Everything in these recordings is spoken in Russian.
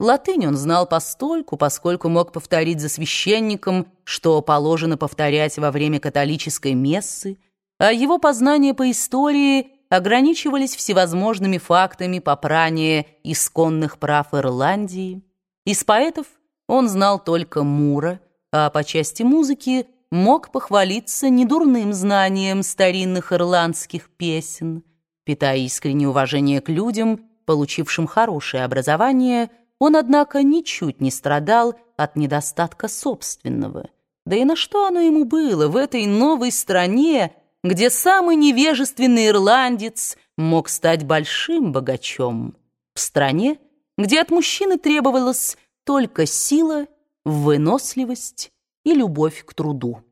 Латынь он знал постольку, поскольку мог повторить за священником, что положено повторять во время католической мессы, а его познания по истории ограничивались всевозможными фактами попрания исконных прав Ирландии. Из поэтов он знал только Мура, а по части музыки мог похвалиться недурным знанием старинных ирландских песен. Питая искреннее уважение к людям, получившим хорошее образование – он, однако, ничуть не страдал от недостатка собственного. Да и на что оно ему было в этой новой стране, где самый невежественный ирландец мог стать большим богачом? В стране, где от мужчины требовалась только сила, выносливость и любовь к труду.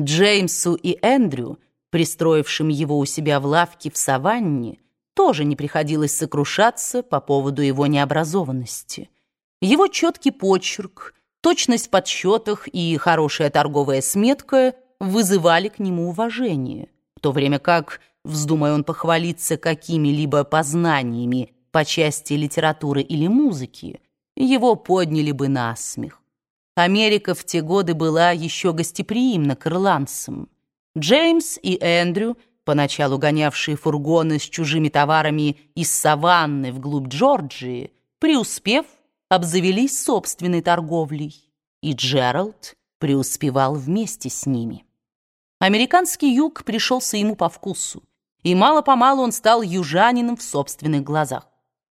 Джеймсу и Эндрю, пристроившим его у себя в лавке в саванне, тоже не приходилось сокрушаться по поводу его необразованности. Его четкий почерк, точность в подсчетах и хорошая торговая сметка вызывали к нему уважение, в то время как, вздумая он похвалиться какими-либо познаниями по части литературы или музыки, его подняли бы на смех. Америка в те годы была еще гостеприимна к ирландцам. Джеймс и Эндрю – поначалу гонявшие фургоны с чужими товарами из саванны вглубь Джорджии, преуспев, обзавелись собственной торговлей, и Джеральд преуспевал вместе с ними. Американский юг пришелся ему по вкусу, и мало-помалу он стал южанином в собственных глазах.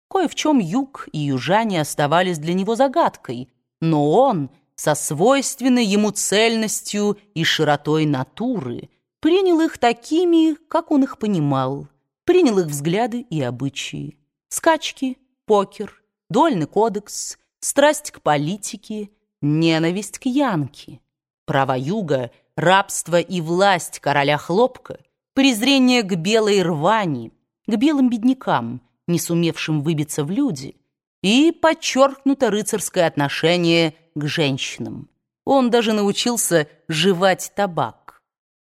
Кое в чем юг и южане оставались для него загадкой, но он со свойственной ему цельностью и широтой натуры – принял их такими, как он их понимал, принял их взгляды и обычаи. Скачки, покер, дольный кодекс, страсть к политике, ненависть к янке, права юга, рабство и власть короля хлопка, презрение к белой рвани, к белым беднякам, не сумевшим выбиться в люди, и подчеркнуто рыцарское отношение к женщинам. Он даже научился жевать табак.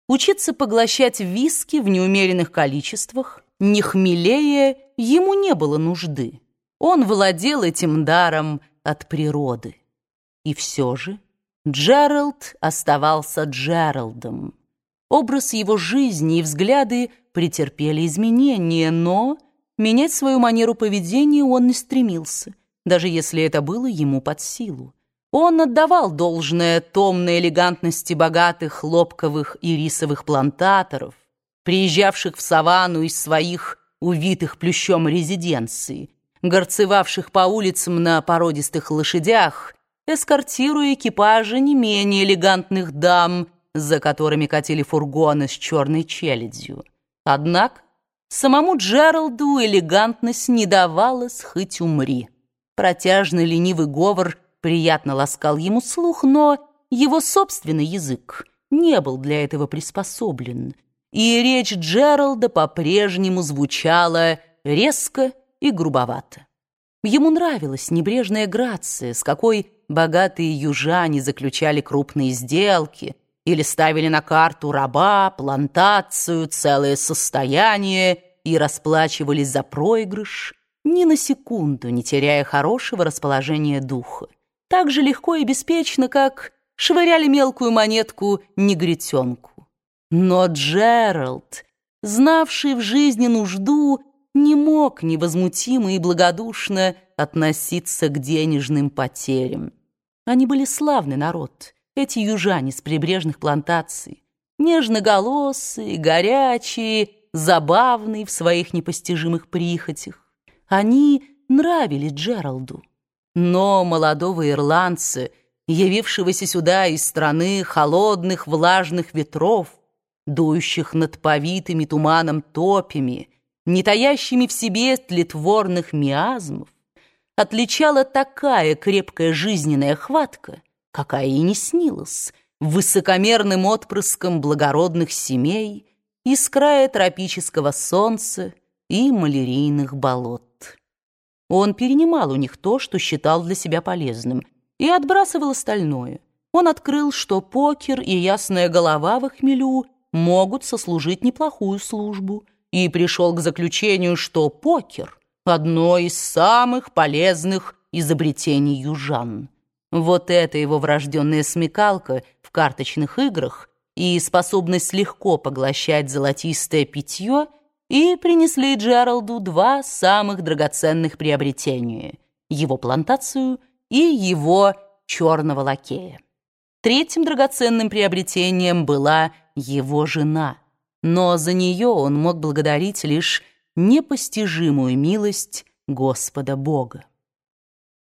Учиться поглощать виски в неумеренных количествах, не хмелее, ему не было нужды. Он владел этим даром от природы. И все же Джеральд оставался Джеральдом. Образ его жизни и взгляды претерпели изменения, но менять свою манеру поведения он не стремился, даже если это было ему под силу. Он отдавал должное томной элегантности богатых хлопковых и рисовых плантаторов, приезжавших в саванну из своих увитых плющом резиденций, горцевавших по улицам на породистых лошадях, эскортируя экипажи не менее элегантных дам, за которыми катили фургоны с черной челядью. Однако самому Джералду элегантность не давалась хоть умри. Протяжный ленивый говор — приятно ласкал ему слух, но его собственный язык не был для этого приспособлен, и речь Джералда по-прежнему звучала резко и грубовато. Ему нравилась небрежная грация, с какой богатые южане заключали крупные сделки или ставили на карту раба, плантацию, целое состояние и расплачивались за проигрыш, ни на секунду не теряя хорошего расположения духа так же легко и беспечно, как швыряли мелкую монетку негритенку. Но Джеральд, знавший в жизни нужду, не мог невозмутимо и благодушно относиться к денежным потерям. Они были славный народ, эти южане с прибрежных плантаций, нежноголосые, горячие, забавные в своих непостижимых прихотях. Они нравились Джералду. Но молодого ирландца, явившегося сюда из страны холодных влажных ветров, дующих над повитыми туманом топями, не таящими в себе тлетворных миазмов, отличала такая крепкая жизненная хватка, какая и не снилась высокомерным отпрыском благородных семей из края тропического солнца и малярийных болот. Он перенимал у них то, что считал для себя полезным, и отбрасывал остальное. Он открыл, что покер и ясная голова в хмелю могут сослужить неплохую службу, и пришел к заключению, что покер — одно из самых полезных изобретений южан. Вот эта его врожденная смекалка в карточных играх и способность легко поглощать золотистое питье и принесли Джералду два самых драгоценных приобретения — его плантацию и его черного лакея. Третьим драгоценным приобретением была его жена, но за нее он мог благодарить лишь непостижимую милость Господа Бога.